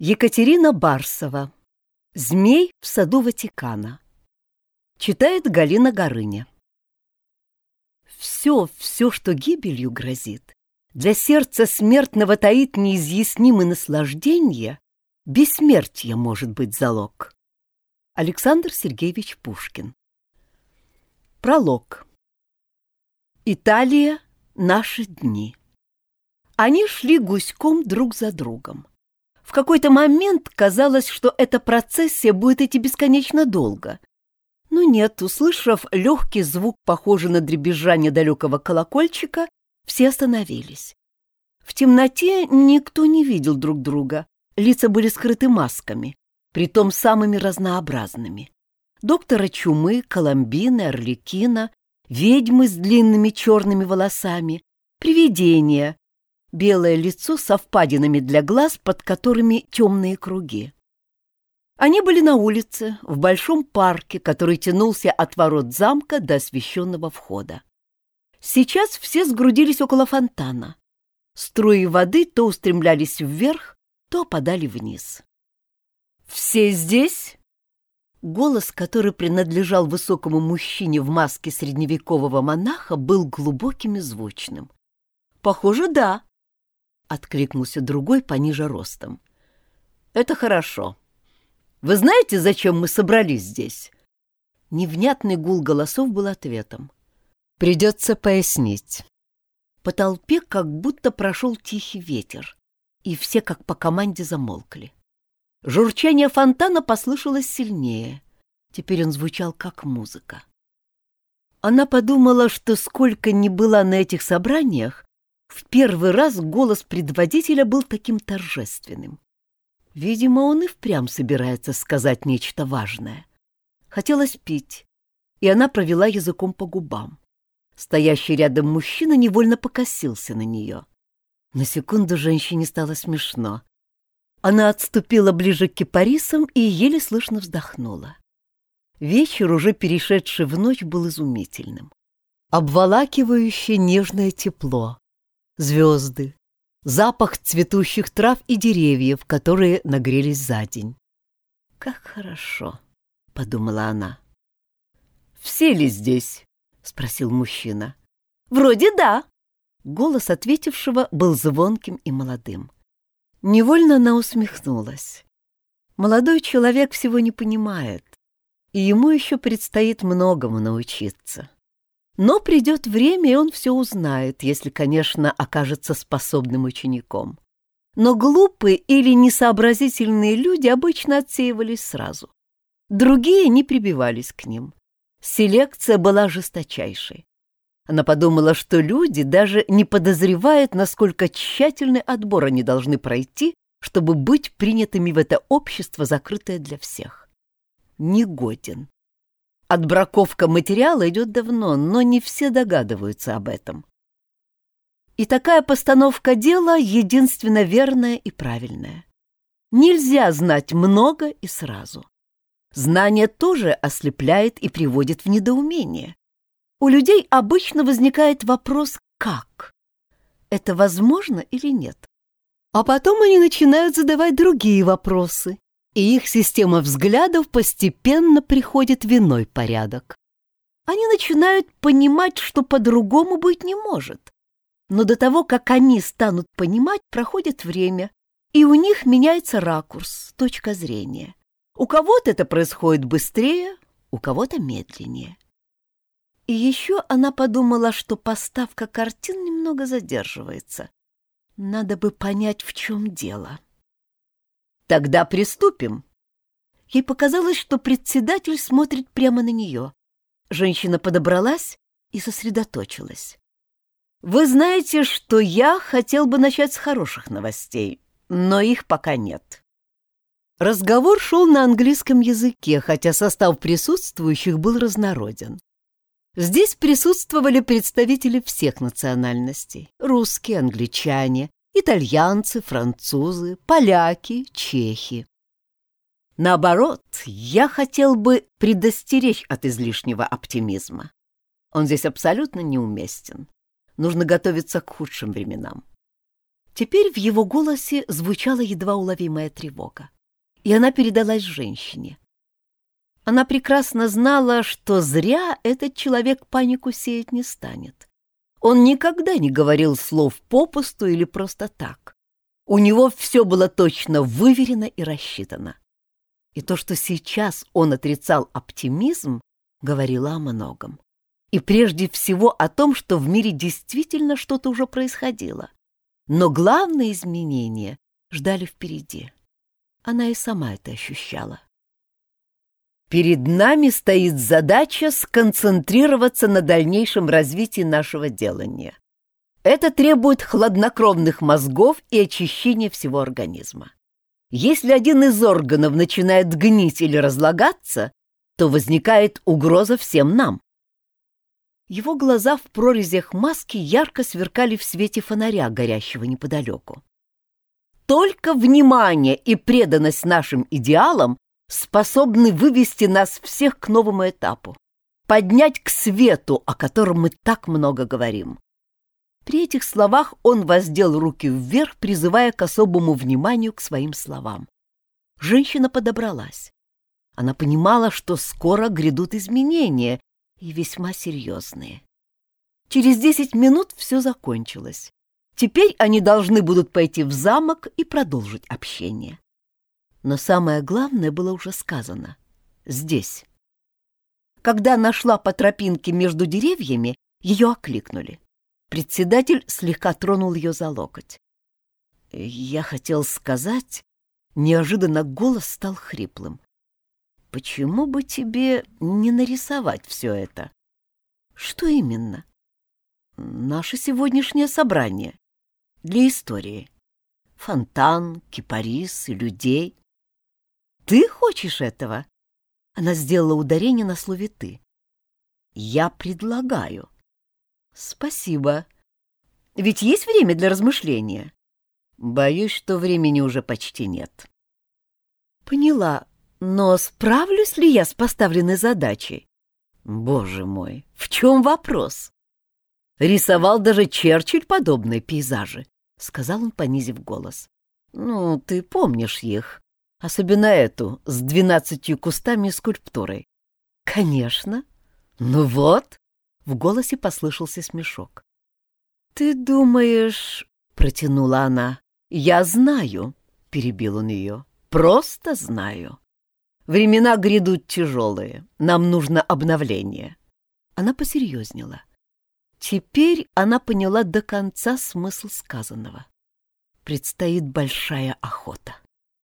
Екатерина Барсова. Змей в саду Ватикана. Читает Галина Горыня. Все, все, что гибелью грозит, для сердца смертного таит неизъяснимое наслаждение, бессмертие может быть залог. Александр Сергеевич Пушкин. Пролог. Италия. Наши дни. Они шли гуськом друг за другом. В какой-то момент казалось, что эта процессия будет идти бесконечно долго. Но нет, услышав легкий звук, похожий на дребезжание далекого колокольчика, все остановились. В темноте никто не видел друг друга, лица были скрыты масками, притом самыми разнообразными. Доктора чумы, Коломбины, Орликина, ведьмы с длинными черными волосами, привидения, белое лицо со впадинами для глаз, под которыми темные круги. Они были на улице, в большом парке, который тянулся от ворот замка до освещенного входа. Сейчас все сгрудились около фонтана. Струи воды то устремлялись вверх, то опадали вниз. «Все здесь?» Голос, который принадлежал высокому мужчине в маске средневекового монаха, был глубоким и звучным. «Похоже, да», — откликнулся другой пониже ростом. «Это хорошо. Вы знаете, зачем мы собрались здесь?» Невнятный гул голосов был ответом. «Придется пояснить». По толпе как будто прошел тихий ветер, и все как по команде замолкли. Журчание фонтана послышалось сильнее. Теперь он звучал как музыка. Она подумала, что сколько ни была на этих собраниях, в первый раз голос предводителя был таким торжественным. Видимо, он и впрямь собирается сказать нечто важное. Хотелось пить, и она провела языком по губам. Стоящий рядом мужчина невольно покосился на нее. На секунду женщине стало смешно. Она отступила ближе к кипарисам и еле слышно вздохнула. Вечер, уже перешедший в ночь, был изумительным. Обволакивающее нежное тепло, звезды, запах цветущих трав и деревьев, которые нагрелись за день. «Как хорошо!» — подумала она. «Все ли здесь?» — спросил мужчина. «Вроде да!» Голос ответившего был звонким и молодым. Невольно она усмехнулась. Молодой человек всего не понимает, и ему еще предстоит многому научиться. Но придет время, и он все узнает, если, конечно, окажется способным учеником. Но глупые или несообразительные люди обычно отсеивались сразу. Другие не прибивались к ним. Селекция была жесточайшей. Она подумала, что люди даже не подозревают, насколько тщательный отбор они должны пройти, чтобы быть принятыми в это общество, закрытое для всех. Негоден. Отбраковка материала идет давно, но не все догадываются об этом. И такая постановка дела единственно верная и правильная. Нельзя знать много и сразу. Знание тоже ослепляет и приводит в недоумение. У людей обычно возникает вопрос «как?». Это возможно или нет? А потом они начинают задавать другие вопросы, и их система взглядов постепенно приходит в иной порядок. Они начинают понимать, что по-другому быть не может. Но до того, как они станут понимать, проходит время, и у них меняется ракурс, точка зрения. У кого-то это происходит быстрее, у кого-то медленнее. И еще она подумала, что поставка картин немного задерживается. Надо бы понять, в чем дело. Тогда приступим. Ей показалось, что председатель смотрит прямо на нее. Женщина подобралась и сосредоточилась. Вы знаете, что я хотел бы начать с хороших новостей, но их пока нет. Разговор шел на английском языке, хотя состав присутствующих был разнороден. Здесь присутствовали представители всех национальностей — русские, англичане, итальянцы, французы, поляки, чехи. Наоборот, я хотел бы предостеречь от излишнего оптимизма. Он здесь абсолютно неуместен. Нужно готовиться к худшим временам. Теперь в его голосе звучала едва уловимая тревога, и она передалась женщине. Она прекрасно знала, что зря этот человек панику сеять не станет. Он никогда не говорил слов попусту или просто так. У него все было точно выверено и рассчитано. И то, что сейчас он отрицал оптимизм, говорило о многом. И прежде всего о том, что в мире действительно что-то уже происходило. Но главные изменения ждали впереди. Она и сама это ощущала. Перед нами стоит задача сконцентрироваться на дальнейшем развитии нашего делания. Это требует хладнокровных мозгов и очищения всего организма. Если один из органов начинает гнить или разлагаться, то возникает угроза всем нам. Его глаза в прорезях маски ярко сверкали в свете фонаря, горящего неподалеку. Только внимание и преданность нашим идеалам способны вывести нас всех к новому этапу, поднять к свету, о котором мы так много говорим. При этих словах он воздел руки вверх, призывая к особому вниманию к своим словам. Женщина подобралась. Она понимала, что скоро грядут изменения, и весьма серьезные. Через десять минут все закончилось. Теперь они должны будут пойти в замок и продолжить общение. Но самое главное было уже сказано. Здесь. Когда она шла по тропинке между деревьями, ее окликнули. Председатель слегка тронул ее за локоть. «Я хотел сказать...» Неожиданно голос стал хриплым. «Почему бы тебе не нарисовать все это?» «Что именно?» «Наше сегодняшнее собрание. Для истории. Фонтан, кипарис и людей. Ты хочешь этого? Она сделала ударение на слове «ты». Я предлагаю. Спасибо. Ведь есть время для размышления? Боюсь, что времени уже почти нет. Поняла, но справлюсь ли я с поставленной задачей? Боже мой, в чем вопрос? Рисовал даже Черчилль подобные пейзажи, сказал он, понизив голос. Ну, ты помнишь их, Особенно эту, с двенадцатью кустами и скульптурой. Конечно. Ну вот, в голосе послышался смешок. Ты думаешь, протянула она. Я знаю, перебил он ее. Просто знаю. Времена грядут тяжелые. Нам нужно обновление. Она посерьезнела. Теперь она поняла до конца смысл сказанного. Предстоит большая охота.